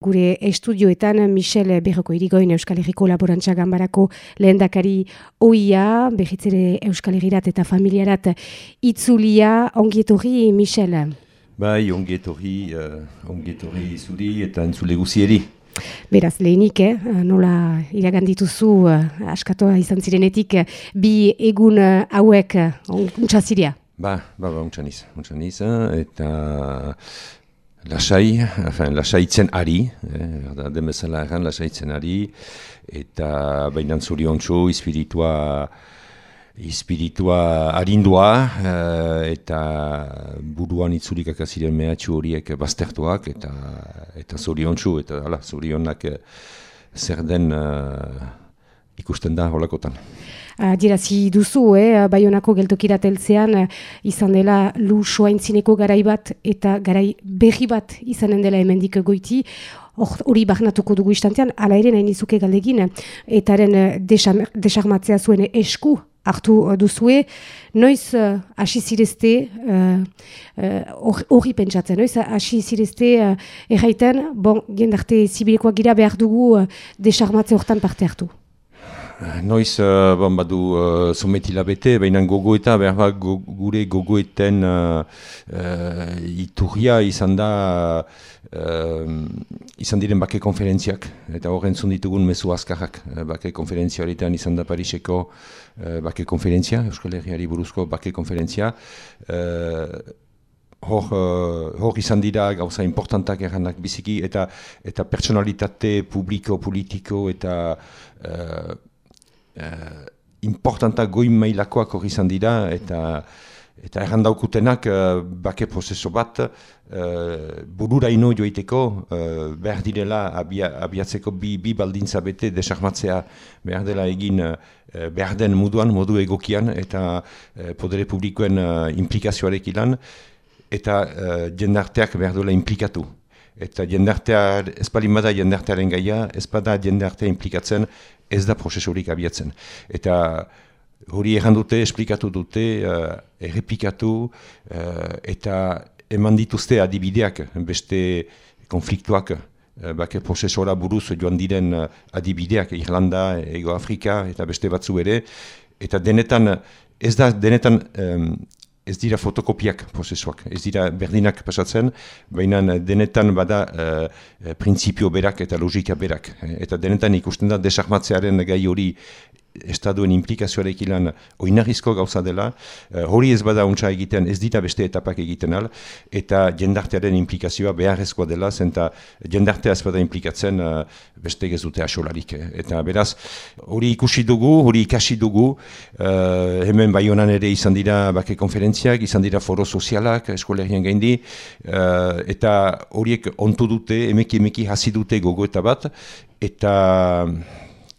Gure estudioetan Michel Berroko irigoin Euskal Herriko Laborantza Gambarako lehendakari oia, behitzere Euskal Herrirat eta familiarat itzulia, ongietorri Michel? Bai, ongietorri, uh, ongietorri zuri eta entzule guzieri. Beraz, lehenik, eh? nola iragandituzu uh, askatoa izan zirenetik bi egun uh, hauek uh, ziria? Ba, ba, ba, untxaniz, untxaniz, eta lasai, afen, lasaitzen ari, eh, da, demezala erran lasaitzen ari, eta bainan zuriontsu, espiritua, espiritua arindua, eh, eta buruan itzurik akaziren mehatxu horiek baztertuak, eta, eta zuriontsu, eta ala, zurionak eh, zer den eh, ikusten da holakotan. Dirazi duzu, eh, Baionako geltokirateltzean eh, izan dela lu soaintzineko garai bat eta garai berri bat izanen dela hemendik goiti. Hori bahnatuko dugu istantean, ala ere nahi nizuke galdegin, etaren eh, desarmatzea zuen esku hartu duzue. Noiz uh, hasi zirezte, hori uh, uh, pentsatzen, noiz hasi zirezte uh, erraiten, bon, gendarte zibilekoak gira behar dugu uh, desarmatze hortan parte hartu. Noiz, uh, bon, badu, uh, sometila bete, baina gogoeta, behar bat, gure gogoeten uh, uh, iturria izan da, uh, izan diren bake konferentziak, eta horren ditugun mezu azkarrak. Bake konferentzia horretan izan da Pariseko uh, bake konferentzia, Euskal Herriari buruzko bake konferentzia. Uh, hor, uh, hor izan dira gauza importantak erranak biziki, eta, eta personalitate publiko, politiko, eta uh, importanta goi mailakoak hori izan dira eta eta errandaukutenak uh, bake prozeso bat uh, burura ino joiteko uh, behar direla abia, abiatzeko bi, bi baldintza bete desarmatzea behar dela egin uh, behar den moduan, modu egokian eta uh, podere publikoen uh, implikazioarek ilan eta uh, jendarteak behar duela implikatu. Eta jendartea, ez bada jendartearen gaia, ez bada jendartea implikatzen, ez da prozesurik abiatzen. Eta hori erran dute, esplikatu dute, uh, errepikatu, uh, eta eman dituzte adibideak beste konfliktuak, uh, bake prozesora buruz joan diren adibideak, Irlanda, Ego Afrika, eta beste batzu ere, eta denetan, ez da denetan ez dira fotokopiak prozesuak, ez dira berdinak pasatzen, baina denetan bada uh, printzipio berak eta logika berak. Eta denetan ikusten da desarmatzearen gai hori estaduen implikazioarek ilan oinarrizko gauza dela, uh, hori ez bada untsa egiten, ez dira beste etapak egiten al, eta jendartearen implikazioa beharrezkoa dela, zenta jendartea ez bada implikatzen uh, beste ez dute asolarik. Eh. Eta beraz, hori ikusi dugu, hori ikasi dugu, hemen bai ere izan dira bake konferentziak, izan dira foro sozialak, eskolerien gaindi, eta horiek ontu dute, emeki emeki hasi dute gogo eta bat, eta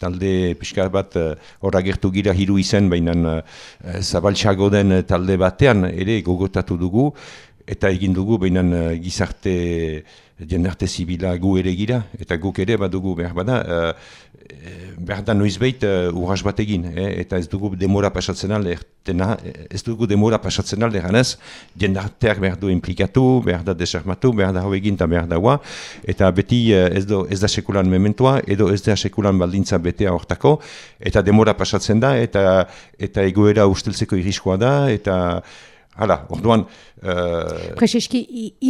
talde pixka bat eh, horra gertu gira hiru izen, baina uh, zabaltxago den talde batean ere gogotatu dugu, eta egin dugu baina gizarte jendarte zibila gu ere gira, eta guk ere badugu behar bada, uh, behar da noiz behit uh, bat egin, eh? eta ez dugu demora pasatzen alde, ez dugu demora pasatzen alde, ganez, jendarteak behar du implikatu, behar da desarmatu, behar da hau egin eta behar da eta beti uh, ez, do, ez da sekulan mementua, edo ez da sekulan baldintza betea hortako, eta demora pasatzen da, eta eta egoera usteltzeko iriskoa da, eta Hala, orduan... Uh... Prezeski,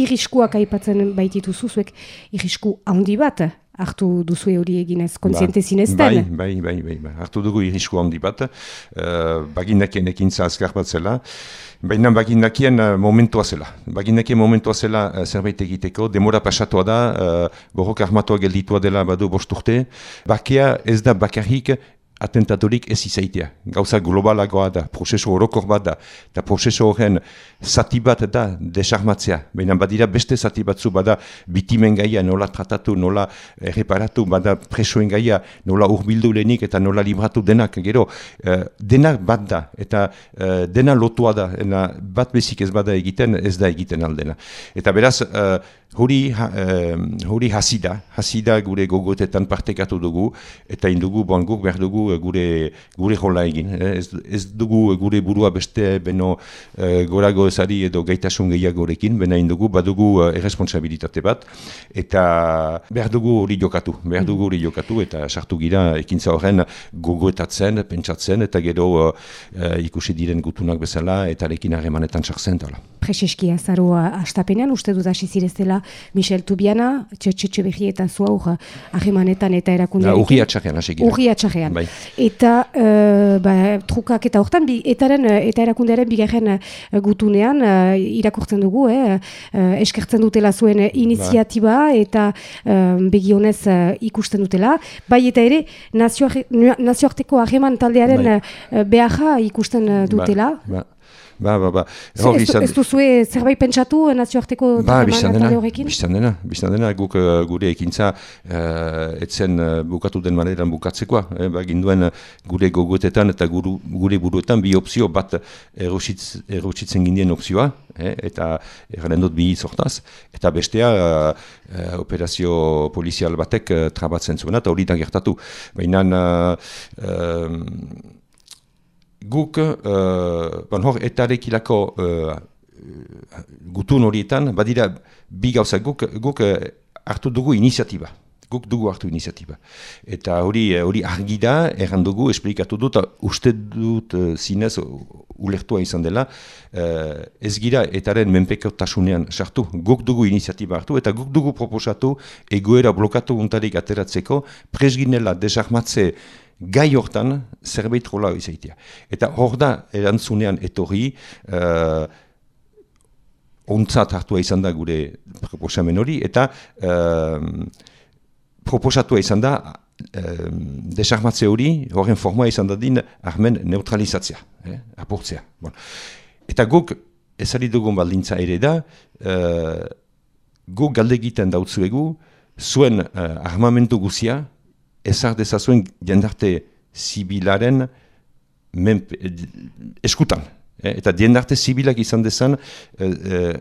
iriskuak aipatzen baititu zuzuek, irisku handi bat hartu duzue hori eginez, kontziente ba, zinezten? Bai, bai, bai, bai, hartu dugu irisku handi bat, uh, bagindakien ekintza azkar bat zela, baina bagindakien uh, momentua zela. Bagindakien momentua zela uh, zerbait egiteko, demora pasatua da, uh, borrok armatua gelditua dela badu bosturte, bakea ez da bakarrik atentatorik ez izaitea. Gauza globalagoa da, prozeso horokor bat da, eta prozeso horren zati bat da desarmatzea. Baina badira beste zati batzu bada bitimen gaia nola tratatu, nola erreparatu, bada presoen gaia nola urbildu lehenik eta nola libratu denak. Gero, uh, denak bat da, eta uh, dena lotua da, ena, bat bezik ez bada egiten, ez da egiten aldena. Eta beraz, uh, Hori, hori hasi da, hasi da gure gogotetan partekatu dugu, eta indugu, bon, guk behar dugu gure, gure jola egin. Ez, ez dugu gure burua beste beno e, gorago ezari edo gaitasun gehiagorekin, bena dugu, badugu erresponsabilitate bat, eta behar dugu hori jokatu, behar dugu hori jokatu, eta sartu gira ekintza horren gogoetatzen, pentsatzen, eta gero ikusi diren gutunak bezala, eta lekin harremanetan sartzen dela. Prezeski azarua astapenean, uste dut hasi zirezela Michel Tubiana, txetxe behi eta zua hor harremanetan eta erakundean. Urri atxarrean, hasi gira. Urri atxarrean. Bai. Eta uh, ba, trukak eta hortan, bi, etaren, eta erakundearen bigarren gutunean uh, irakurtzen dugu, eh, uh, eskertzen dutela zuen iniziatiba ba. eta uh, begionez uh, ikusten dutela. Bai eta ere, nazioarteko harreman taldearen uh, beharra ikusten dutela. Ba, ba. Ba, ba, ba. Ez, ez duzue zerbait pentsatu nazioarteko ba, horrekin? Biztan dena, biztan dena, guk uh, gure ekintza uh, etzen uh, bukatu den maneran bukatzekoa. Eh, ba, ginduen gure gogoetetan eta guru, gure buruetan bi opzio bat erositzen erositz gindien opzioa, eh, eta erren dut bi sortaz, eta bestea uh, operazio polizial batek uh, trabatzen zuena, eta hori da gertatu. Baina... Uh, guk, uh, bon, hor, etarekilako uh, gutun horietan, badira, bi gauza, guk, guk uh, hartu dugu iniziatiba. Guk dugu hartu iniziatiba. Eta hori hori argi da, erran dugu, esplikatu dut, uste dut uh, zinez, ulertua izan dela, uh, ez gira etaren menpekotasunean sartu. Guk dugu iniziatiba hartu, eta guk dugu proposatu, egoera blokatu untarik ateratzeko, presginela desarmatze gai hortan zerbait rola izaitia. Eta hor da erantzunean etorri, uh, ontzat hartua izan da gure proposamen hori, eta uh, proposatua izan da uh, desarmatze hori, horren forma izan da din, armen neutralizatzea, eh, apurtzea. Bon. Eta guk, ezari dugun baldintza ere da, uh, guk galdegiten dautzuegu, zuen uh, armamentu guzia, ezar dezazuen jendarte zibilaren eskutan. Eh, eta jendarte zibilak izan dezan eh, eh,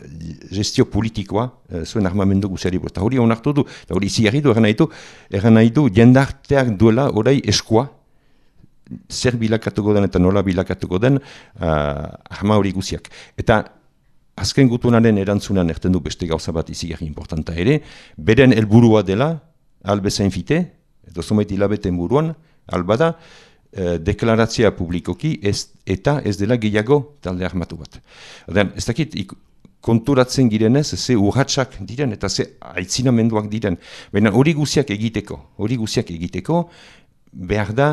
gestio politikoa eh, zuen armamendu guziari. Eta hori honartu du, eta hori izi du, erren nahi du, jendarteak duela orai eskua, zer bilakatuko den eta nola bilakatuko den uh, arma hori guziak. Eta azken gutunaren erantzunan erten du beste gauza bat izi importanta ere, beren helburua dela, albezain fite, edo zumait hilabeten buruan, albada, e, deklaratzea publikoki ez, eta ez dela gehiago talde armatu bat. Oden, ez dakit, konturatzen girenez, ze urratxak diren eta ze aitzinamenduak diren. Baina hori guziak egiteko, hori guziak egiteko, behar da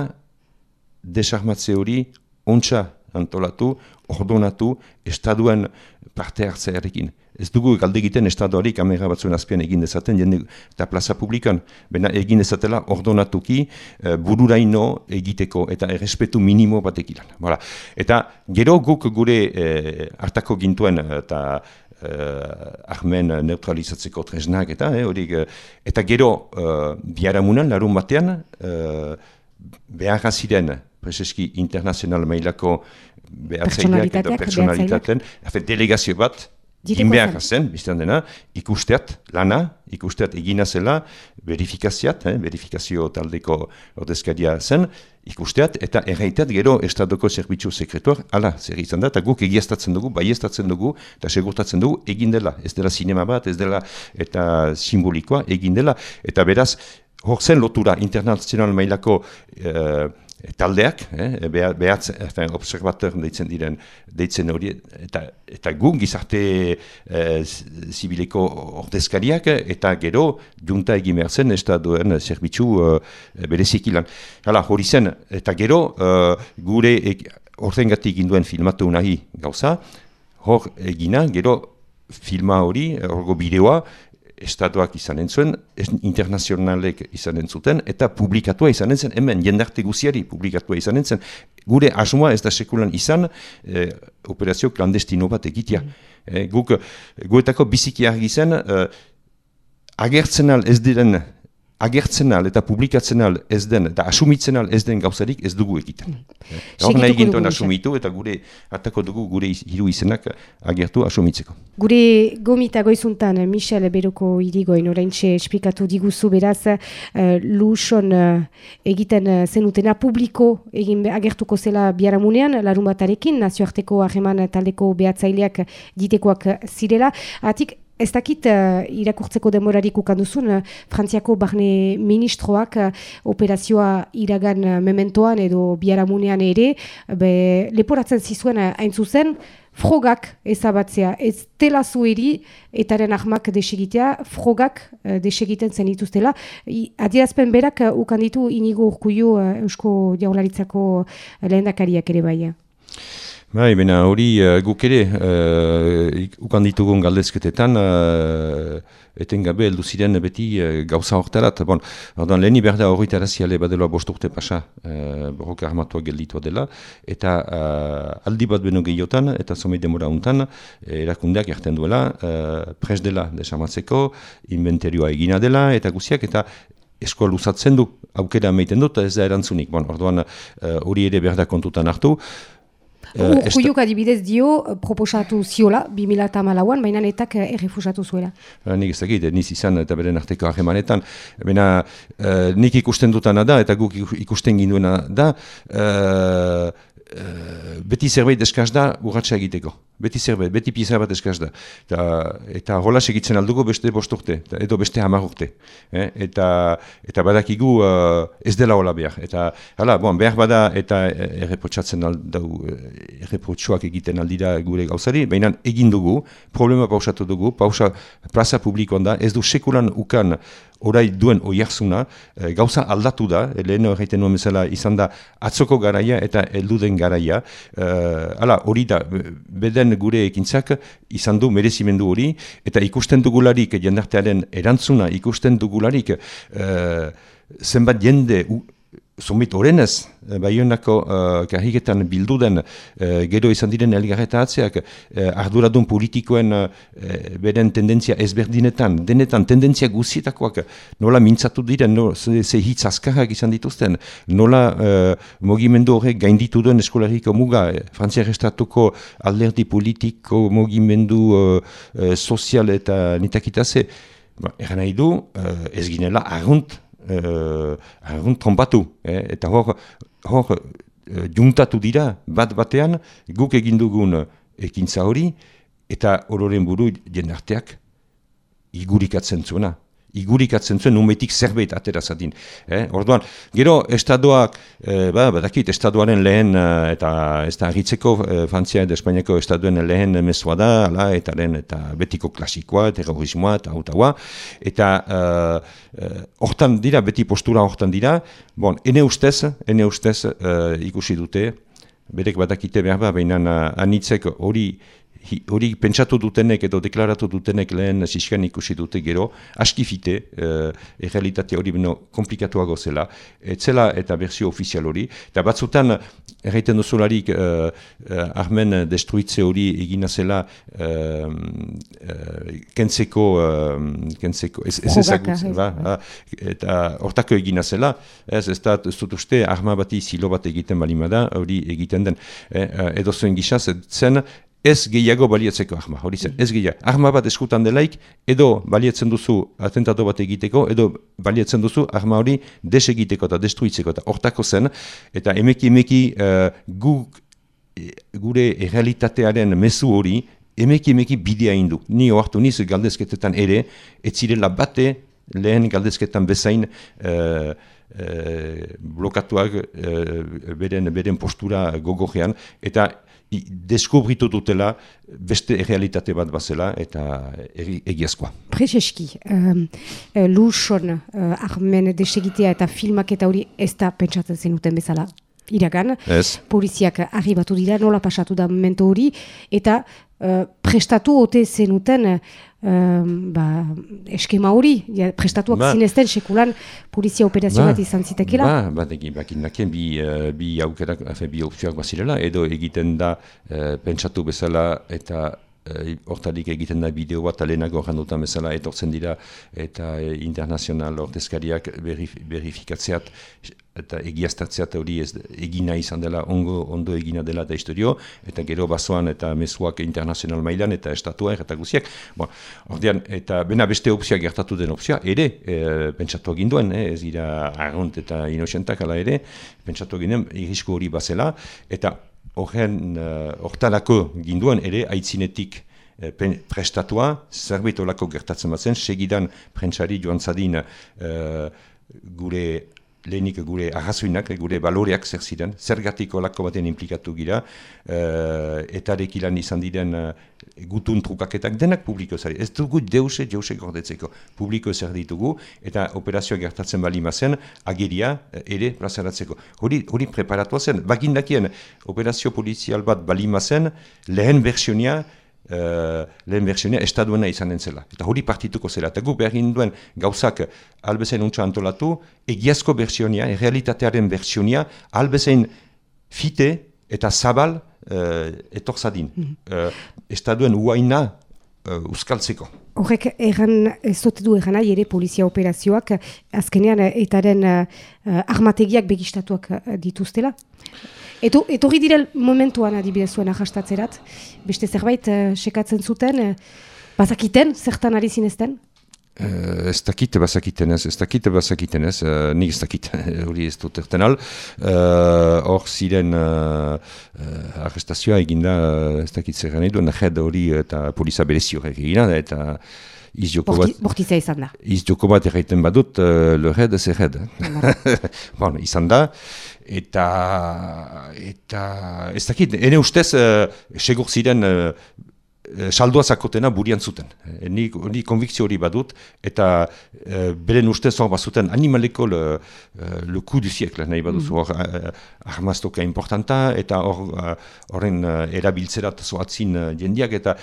desarmatze hori ontsa antolatu, ordonatu, estaduen parte hartzearekin. Ez dugu galde egiten estadoari kamera batzuen azpian egin dezaten jende eta plaza publikan. Bena egin dezatela ordonatuki e, bururaino egiteko eta errespetu minimo batek ilan. Voilà. Eta gero guk gure e, hartako gintuen eta e, armen neutralizatzeko tresnak eta e, hori, eta gero e, biaramunan larun batean e, behar ziren prezeski internazional mailako behatzaileak eta personalitaten, delegazio bat, Inbeak zen, biztan dena, ikusteat lana, ikusteat egina zela, verifikaziat, eh, verifikazio taldeko ordezkaria zen, ikusteat, eta erraiteat gero Estadoko Zerbitzu Sekretuar, ala, zer izan da, eta guk egiaztatzen dugu, baiestatzen dugu, eta segurtatzen dugu, egin dela, ez dela sinema bat, ez dela, eta simbolikoa, egin dela, eta beraz, hor zen lotura internazional mailako, eh, taldeak, eh, behatz, enfin, observateur deitzen diren, deitzen hori, eta, eta gu gizarte eh, zibileko ordezkariak, eta gero, junta egin behar zen, ez da duen zerbitzu eh, berezik ilan. Hala, hori zen, eta gero, eh, gure ordengatik induen filmatu nahi gauza, hor egina, gero, filma hori, horgo bideoa, estatuak izanen zuen, internazionalek izanen zuten, eta publikatua izanen zen, hemen jendarte guziari publikatua izanen zen. Gure asmoa ez da sekulan izan, eh, operazio klandestino bat egitea. Mm -hmm. guk, guetako biziki argi zen, eh, agertzen al ez diren agertzen al eta publikatzen al ez den, eta asumitzen al ez den gauzarik ez dugu egiten. Mm. Hor nahi Segituko gintuen asumitu eta gure atako dugu gure hiru izenak agertu asumitzeko. Gure gomita goizuntan, Michel Beruko irigoin oraintxe esplikatu diguzu beraz, uh, luson uh, egiten uh, zenutena publiko egin agertuko zela biaramunean, larun batarekin, nazioarteko hageman taldeko behatzaileak ditekoak zirela. Atik, Ez dakit uh, irakurtzeko demorarik ukanduzun, uh, Frantziako barne ministroak uh, operazioa iragan uh, mementoan edo biaramunean ere, be, leporatzen zizuen hain zuzen, frogak ezabatzea, ez dela zueri etaren ahmak desegitea, frogak uh, desegiten zen dituztela. Adierazpen berak uh, ukanditu inigo urkuio uh, Eusko Jaularitzako lehendakariak ere bai. Bai, bena hori uh, guk ere uh, ukan ditugun galdezketetan uh, etengabe heldu ziren beti uh, gauza hortarat. Bon, orduan leheni berda hori taraziale badela bost urte pasa uh, borroka armatua gelditua dela eta uh, aldi bat beno gehiotan eta zomei demora untan erakundeak erten duela uh, pres dela desamatzeko, inventarioa egina dela eta guziak eta eskola luzatzen du, aukera meiten dut, ez da erantzunik. Bon, orduan hori ere behar da kontutan hartu. Eh, esta- Urkuiok adibidez dio uh, proposatu ziola 2008an, baina netak uh, errefusatu zuela. Uh, nik ez dakit, niz izan eta beren arteko harremanetan. Uh, nik ikusten dutana da, eta guk iku- ikusten ginduena da, uh, uh, beti zerbait eskaz da urratxa egiteko. Beti zerbait, beti pizar bat eskaz da. Eta, eta hola segitzen aldugu beste bost urte, edo beste hamar urte. Eh? Eta, eta badakigu uh, ez dela hola behar. Eta, hala, bon, behar bada eta erreprotsatzen aldau, eh, erreprotsuak egiten aldira gure gauzari, baina egin dugu, problema pausatu dugu, pausa plaza publikoan da, ez du sekulan ukan orai duen oiarzuna, eh, gauza aldatu da, eh, lehen horreiten nuen bezala izan da atzoko garaia eta elduden garaia. Eh, hala, hori da, be- beden gure ekintzak izan du merezimendu hori, eta ikusten dugularik jendartearen erantzuna, ikusten dugularik eh, zenbat jende u, Zumit horrenez, Baionako uh, karriketan bildu den eh, gero izan diren elgarreta atzeak uh, arduradun politikoen uh, beren tendentzia ezberdinetan, denetan tendentzia guzietakoak nola mintzatu diren, no, ze, ze hitz azkarrak izan dituzten, nola uh, mogimendu horrek gainditu duen eskolariko muga, eh, Frantziar Estatuko alderdi politiko mogimendu uh, uh, sozial eta nitakitaze, ba, nahi du, uh, ez ginela argunt uh, argun trompatu. Eh? Eta hor, hor uh, juntatu dira bat batean guk egin dugun ekintza hori eta ororen buru jendarteak igurikatzen zuena. Igurikatzen zuen numetik zerbait atera zadin. Eh? Orduan, gero estadoak, eh, ba, badakit, estadoaren lehen, eh, eta ez da agitzeko, eh, Frantzia eta Espainiako estaduen lehen mezua da, ala, eta lehen, eta betiko klasikoa, terrorismoa, eta hautaua, eta eh, eh, hortan dira, beti postura hortan dira, bon, ene ustez, ene ustez eh, ikusi dute, berek badakite behar ba, baina anitzek hori hi- hori pentsatu dutenek edo deklaratu dutenek lehen siskan ikusi dute gero, askifite, uh, errealitate hori beno komplikatuago zela, ez zela eta berzio ofizial hori, eta batzutan erraiten duzularik uh, uh, armen destruitze hori egina zela uh, uh, kentzeko, uh, kentzeko, ez, ez ezagutzen, ez, ba. Ah, eta hortako egina zela, ez, ez da, ez dut uste, arma bati zilo bat egiten balima da, hori egiten den, eh, edo zuen gisa, zen, ez gehiago baliatzeko arma, hori zen, ez gehiago. Arma bat eskutan delaik, edo baliatzen duzu atentatu bat egiteko, edo baliatzen duzu arma hori desegiteko eta destruitzeko, eta hortako zen, eta emeki emeki uh, guk e, gure errealitatearen mezu hori, emeki emeki bidea indu. Ni oartu niz galdezketetan ere, ez zirela bate lehen galdezketan bezain uh, uh, blokatuak uh, beren, beren postura gogojean, eta deskubritu dutela beste errealitate bat bazela eta egi- egiazkoa. Prezeski, um, uh, luson uh, armen desegitea eta filmak eta hori ez da pentsatzen zenuten bezala iragan. Ez? Poliziak arribatu dira, nola pasatu da momento hori, eta uh, prestatu ote zenuten um, ba, eskema hori, ja, prestatuak Ba. zinezten sekulan polizia operazio bat izan zitekela. Ba, bat egin, bakin bi, uh, bi aukerak, afe, bi opzioak bazirela, edo egiten da uh, pentsatu bezala eta hortarik egiten da bideo bat alenago jandutan bezala etortzen dira eta internazional ordezkariak verifikatzeat eta egiaztatzeat hori ez egina izan dela ongo, ondo egina dela da historio eta gero basoan eta mezuak internazional mailan eta estatua eta guziak bon, ordean, eta bena beste opzioa gertatu den opzioa ere e, pentsatu egin eh, ez dira argunt eta inosentak ala ere pentsatu egin irisko hori bazela eta horren hortanako uh, ginduen ere aitzinetik uh, prestatua, zerbait olako gertatzen batzen, segidan prentsari joan zadin uh, gure lehenik gure arrazoinak, gure baloreak zer ziren, zergatik olako baten implikatu gira, uh, eta ilan izan diren uh, gutun trukaketak denak publiko zari. Ez dugu deuse, deuse gordetzeko. Publiko zer ditugu, eta operazioa gertatzen bali mazen, ageria uh, ere plazaratzeko. Hori, hori preparatua zen, bakindakien operazio polizial bat bali mazen, lehen versionia, uh, lehen versionia estaduena izan entzela. Eta hori partituko zela. Eta gu behar duen gauzak albezen untsa antolatu, egiazko versionia, realitatearen versionia, albezen fite eta zabal uh, etorzadin. Mm -hmm. uh, estaduen uaina uh, uskaltzeko. Horrek erran, ez dut du erran ere polizia operazioak, azkenean etaren uh, armategiak begistatuak dituztela? Eto, etorri direl momentuan adibidez zuen ahastatzerat, beste zerbait uh, sekatzen zuten, uh, bazakiten, zertan ari zinezten? Uh, ez dakit bazakiten ez, dakit bazakiten ez, uh, nik ez dakit, hori ez dut erten al. Hor uh, ziren uh, uh, arrestazioa eginda, uh, ez dakit zer gane duen, hori eta poliza berezio egina, eta izjoko bat... Bortiza izan da. Izjoko bat erraiten badut, uh, le red, ze red. bon, izan da, eta eta ez dakit, ene ustez uh, segur ziren uh, saldua zakotena burian zuten. E, ni, ni konvikzio hori badut, eta e, beren ustez hor bazuten animaleko le, le coup du siècle, nahi baduzu mm. hor mm. armaztoka importanta, eta horren uh, erabiltzerat zoatzin jendiak, eta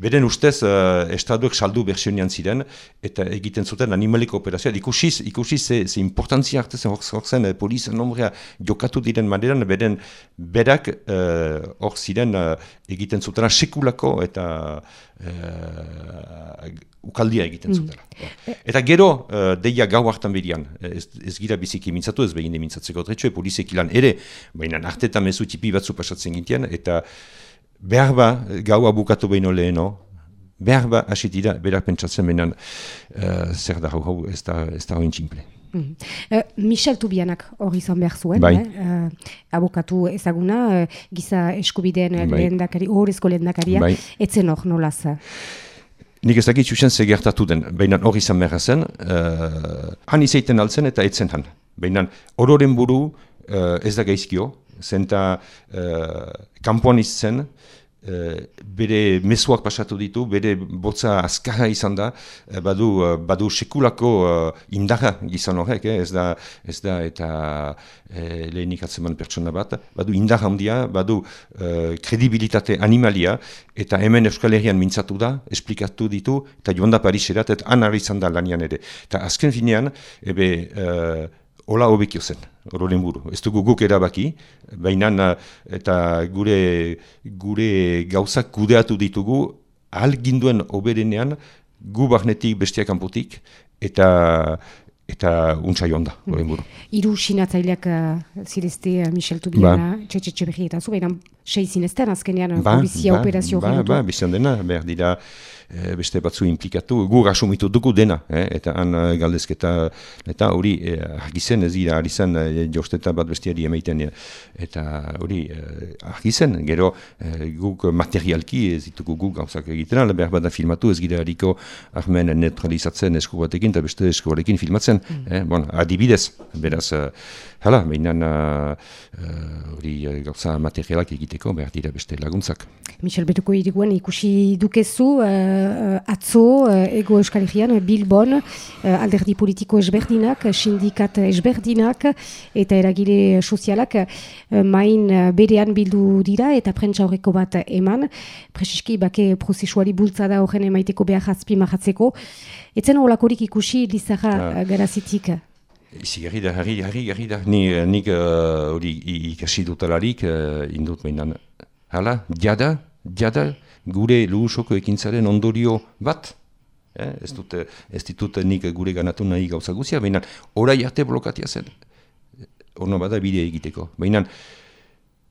Beren ustez, uh, estaduek saldu bersionian ziren, eta egiten zuten animaliko operazioa. Ikusiz, ikusiz ze, ze importantzia hartu zen, hor zen, eh, polizia nombrea jokatu diren maneran, beren berak eh, hor uh, ziren uh, egiten zutena sekulako eta uh, ukaldia egiten mm. zutela. Mm. Eta gero, uh, deia gau hartan berian, ez, ez gira biziki mintzatu, ez behin mintzatzeko tretxo, polizek ilan ere, baina artetan mezu tipi batzu pasatzen gintian, eta behar ba, gaua bukatu behin leheno, behar ba, asitira, berak pentsatzen behinan, uh, zer da hau, ez da, ez da tximple. Mm. Uh, Michel Tubianak hori izan behar zuen, bai. eh? uh, abokatu ezaguna, uh, giza eskubideen bai. lehendakari, horrezko lehendakaria, bai. etzen hor nolaz? Nik ez dakit zuzen gertatu den, baina hori izan behar zen, uh, han izaiten altzen eta etzen han. Baina hororen buru uh, ez da gaizkio, zenta uh, kanpoan izzen, uh, bere mesuak pasatu ditu, bere botza azkarra izan da, uh, badu, badu sekulako uh, indarra gizan horrek, eh? ez, da, ez da eta uh, lehenik atzeman pertsona bat, badu indarra handia, badu uh, kredibilitate animalia, eta hemen Euskal Herrian mintzatu da, esplikatu ditu, eta joan da Pariserat, eta anarri izan da lanian ere. Eta azken finean, ebe, uh, Ola hobekio zen, hororen buru. Ez dugu guk erabaki, baina eta gure, gure gauzak kudeatu ditugu, ahal ginduen oberenean, gu bahnetik bestiak kanpotik, eta eta untsa joan da, horren buru. Iru sinatzaileak uh, zirezte uh, Michel Tubiana, ba. txetxe berri eta zu, baina sei zinezten azkenean ba, polizia ba, operazio ba, ba, bizan dena, behar dira, e, beste batzu implikatu, gu asumitu dugu dena, eh, eta han eh, galdezketa, eta hori, e, argizen ez dira, argizan e, josteta bat bestiari emaiten, eta hori, e, argizen, gero e, guk materialki ez ditugu guk gauzak egiten, behar bada filmatu ez gira hariko armen neutralizatzen esku batekin, eta beste esku batekin filmatzen, mm. eh, bon, adibidez, beraz, hala, behinan hori uh, gauza materialak egiteko behar dira beste laguntzak. Michel Betuko iriguen ikusi dukezu, uh, atzo, uh, ego euskal egian, Bilbon, uh, alderdi politiko esberdinak, sindikat esberdinak, eta eragile sozialak main berean bildu dira, eta prentsa horreko bat eman, presiski bake prozesuari bultzada horren emaiteko behar jazpi mahatzeko. Etzen holakorik ikusi lizara ah. garazitik? Izi, gari da, gari, gari, gari da. Ni, nik hori uh, ikasi dutalarik, uh, indut behinan. Hala, diada, diada, gure luhusoko ekintzaren ondorio bat, eh? ez, dute, ez ditut nik gure ganatu nahi gauza guzia, baina orai arte blokatia zen, ono bada bide egiteko. Baina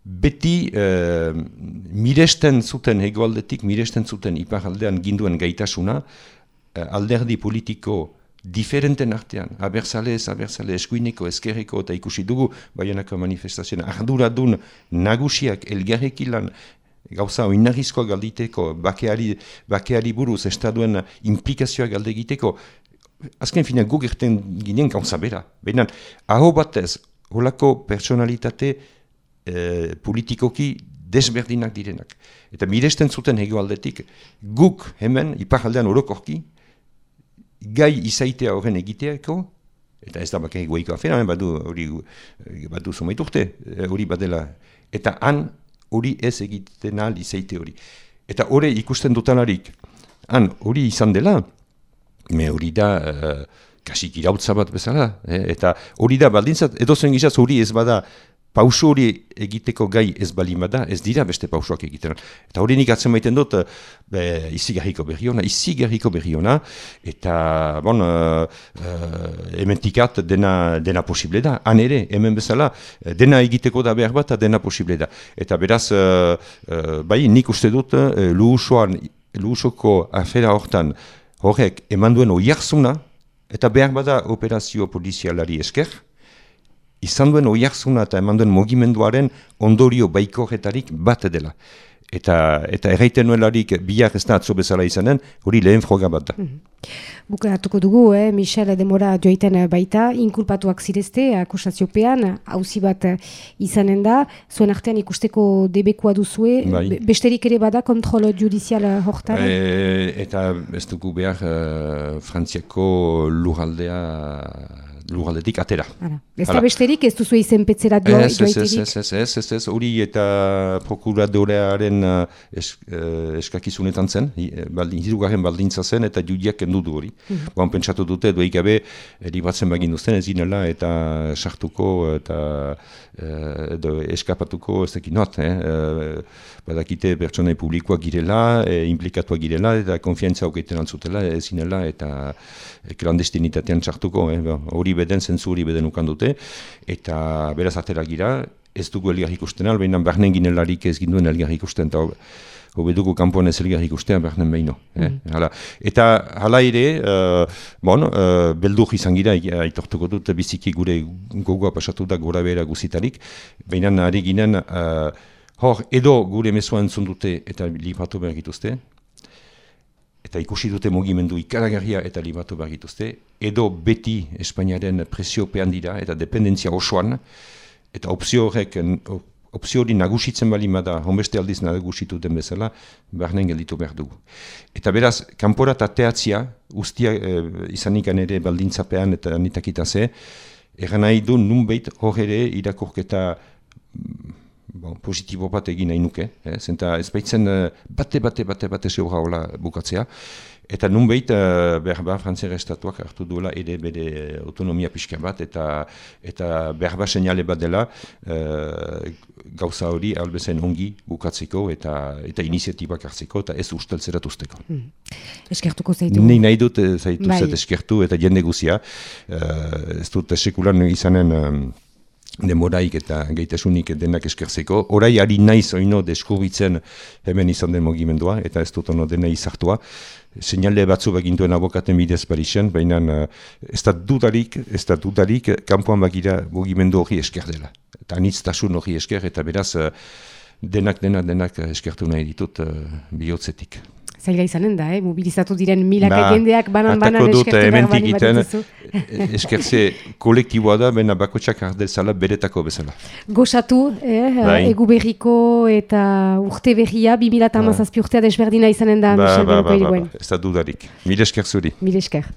beti eh, miresten zuten hegoaldetik, miresten zuten iparaldean ginduen gaitasuna, eh, alderdi politiko diferenten artean, abertzale ez abertzale eskuineko, eskerreko eta ikusi dugu baionako manifestazioa, arduradun nagusiak elgarrekilan gauza oinarrizkoa galditeko, bakeari, bakeari buruz, estaduen implikazioa galde egiteko, azken fina guk erten ginen gauza bera. Baina, aho batez, holako personalitate e, politikoki desberdinak direnak. Eta miresten zuten hegoaldetik, guk hemen, iparaldean orokorki, gai izaitea horren egiteako, eta ez da bakai goiko afera, badu hori badu urte, eh, hori badela, eta han hori ez egiten ahal izaite hori. Eta hori ikusten dutanarik, han hori izan dela, me hori da, uh, kasik irautza bat bezala, eh? eta hori da baldintzat, edo zen gizaz hori ez bada, pauso hori egiteko gai ez balima da, ez dira beste pausoak egiten. Eta hori nik atzen maiten dut, be, izi garriko berri hona, izi garriko berri hona, eta, bon, uh, ementikat dena, dena posible da, han ere, hemen bezala, dena egiteko da behar bat, dena posible da. Eta beraz, uh, uh, bai, nik uste dut, uh, luhusoan, luhusoko afera hortan, horrek, eman duen oiarzuna, eta behar bada operazio polizialari esker, izan duen oiarzuna eta eman duen mogimenduaren ondorio baikorretarik bat dela. Eta, eta erraiten nuelarik biak ez da atzo bezala izanen, hori lehen froga bat da. Mm -hmm. dugu, eh, Michel Demora joiten baita, inkulpatuak zirezte, akusaziopean, hauzi bat izanen da, zuen artean ikusteko debekua duzue, bai. besterik ere bada kontrolo judizial hortan? E, eta ez dugu behar, uh, Frantziako luraldea lugaldetik atera. Ez da besterik, ez duzu izen petzera doa ez, ez, ez, ez, ez, ez, ez, hori eta prokuradorearen uh, es, uh, eskakizunetan zen, eh, baldin, hirugarren baldintza zen eta judiak kendu du hori. Mm -hmm. pentsatu dute, duik gabe, libatzen bagin duzten ez ginela eta sartuko eta uh, eskapatuko ez dakit not, eh? uh, badakite pertsonai publikoak girela, e, implikatuak girela eta konfiantza hokeiten altzutela ez ginela eta klandestinitatean sartuko, hori beden, zentzu hori beden ukan dute, eta beraz atera gira, ez dugu elgar ikusten, albeina barnen ginelarik ez ginduen elgar ikusten, eta hobe dugu kanpoan ez elgar ikustea barnen behino. Eh? Mm. Hala. Eta hala ere, uh, bon, uh, beldur izan gira, aitortuko dut, biziki gure gogoa pasatu da gora behera guzitarik, baina ari ginen, uh, hor, edo gure mesoan zundute eta lipatu behar gituzte, eta ikusi dute mugimendu ikaragarria eta libatu behar edo beti Espainiaren presiopean dira eta dependentzia osoan, eta opzio horrek, opzio hori nagusitzen bali da, honbeste aldiz nagusitu den bezala, behar gelditu behar dugu. Eta beraz, kanpora eta teatzia, ustia e, izanik ere baldintzapean eta nitakita ze, eran nahi du nunbeit hor ere irakurketa bon, positibo bat egin nahi nuke, eh? zenta ez baitzen uh, bate, bate, bate, bate zeura hola bukatzea. Eta nun behit, uh, behar behar frantzera estatuak hartu duela ere bere autonomia pixka bat, eta, eta behar senale bat dela uh, gauza hori albezen ongi bukatzeko eta eta iniziatibak hartzeko eta ez usteltzerat usteko. Hmm. Eskertuko zaitu? Ni nahi dut zaitu bai. eskertu eta jende guzia. Uh, ez dut esekulan izanen... Um, demoraik eta gaitasunik denak eskerzeko. Horai ari naiz oino deskubitzen hemen izan den mogimendua, eta ez dut ono dena izartua. Seinale batzu begintuen abokaten bidez Parisen, baina uh, ez da dudarik, ez da dudarik, kanpoan bagira mogimendu hori esker dela. Eta anitztasun hori esker, eta beraz uh, denak, denak, denak eskertu nahi ditut uh, bihotzetik zaila izanen da, eh? mobilizatu diren milak ba, jendeak banan-banan eskertu behar bani bat Eskertze kolektiboa da, baina bakotxak ardezala beretako bezala. Gosatu, eh? bai. egu berriko eta urte berria, 2008 ba. urtea desberdina izanen da, ba, Michel ba, ba, ba, ba, ez da dudarik. Mil esker zuri. Mil esker.